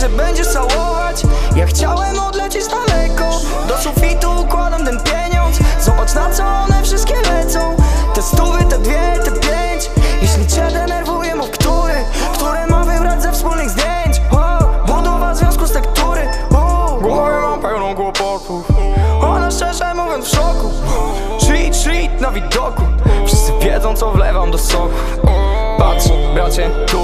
że będziesz całować. Ja chciałem odlecieć daleko. Do sufitu układam ten pieniądz. Zobacz na co one wszystkie lecą. Te stówy, te dwie, te pięć. Jeśli cię denerwuje, mów który? Które mam wybrać ze wspólnych zdjęć? O, Budowa związku z tektury. O, Głowie mam pełną kłopotów. Ona szczerze mówiąc w szoku. Shit, shit na widoku. Wszyscy wiedzą co wlewam do soku. Patrz, bracie, tu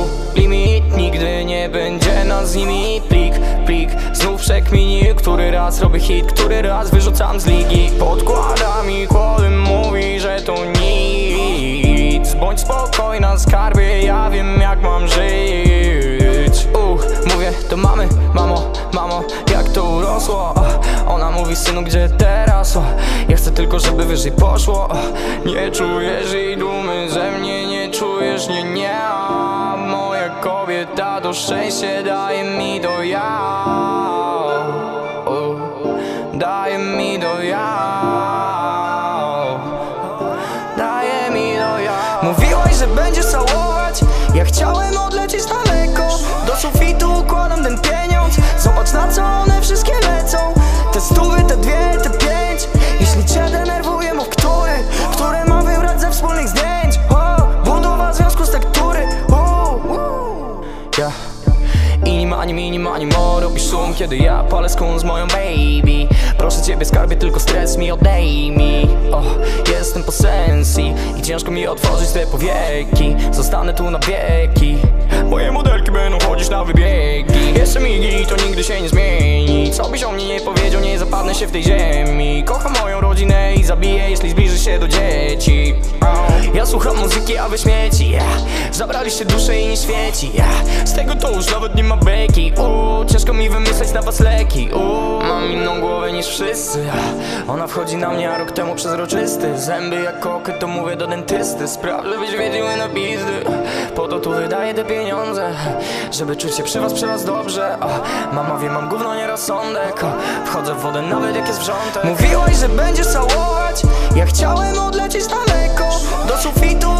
z nimi Plik, plik, znów przekmini Który raz robię hit, który raz wyrzucam z ligi. Podkłada mi kłody, mówi, że to nic. Bądź spokojna, skarbie, ja wiem jak mam żyć. Uch, mówię do mamy, mamo, mamo, jak to urosło. Ona mówi, synu, gdzie teraz? O, ja chcę tylko, żeby wyżej poszło. Nie czujesz jej dumy ze mnie, nie czujesz, nie, nie kobieta to szczęście daje mi do ja Ja i ma ani mini, ani mo Robisz szum, kiedy ja palę skun z moją baby. Proszę ciebie skarbie, tylko stres mi odejmij. O, jestem po sensji I ciężko mi otworzyć te powieki. Zostanę tu na wieki. Moje modelki będą chodzić na wybiegi. Jeszcze migi, to nigdy się nie zmieni. Co byś o mnie nie powiedział, nie zapadnę się w tej ziemi. Kocham moją rodzinę i zabiję, jeśli zbliży się do dzieci. Ja słucham muzyki, a wy śmieci. Yeah. Zabraliście duszę i nie świeci yeah. Z tego to już nawet nie ma beki. Ciężko mi wymyśleć na was leki. Uuu, Mam inną głowę niż wszyscy. Ona wchodzi na mnie, a rok temu przezroczysty. Zęby jak koky, to mówię do dentysty. Spraw, żebyś wiedziły na pizdy Po to tu wydaję te pieniądze Żeby czuć się przy was, przy was dobrze. Mama wie, mam gówno, nie rozsądek. O, Wchodzę w wodę nawet jak jest wrzątek. Mówiłaś, że będziesz całować. Ja chciałem odlecieć daleko. Do sufitu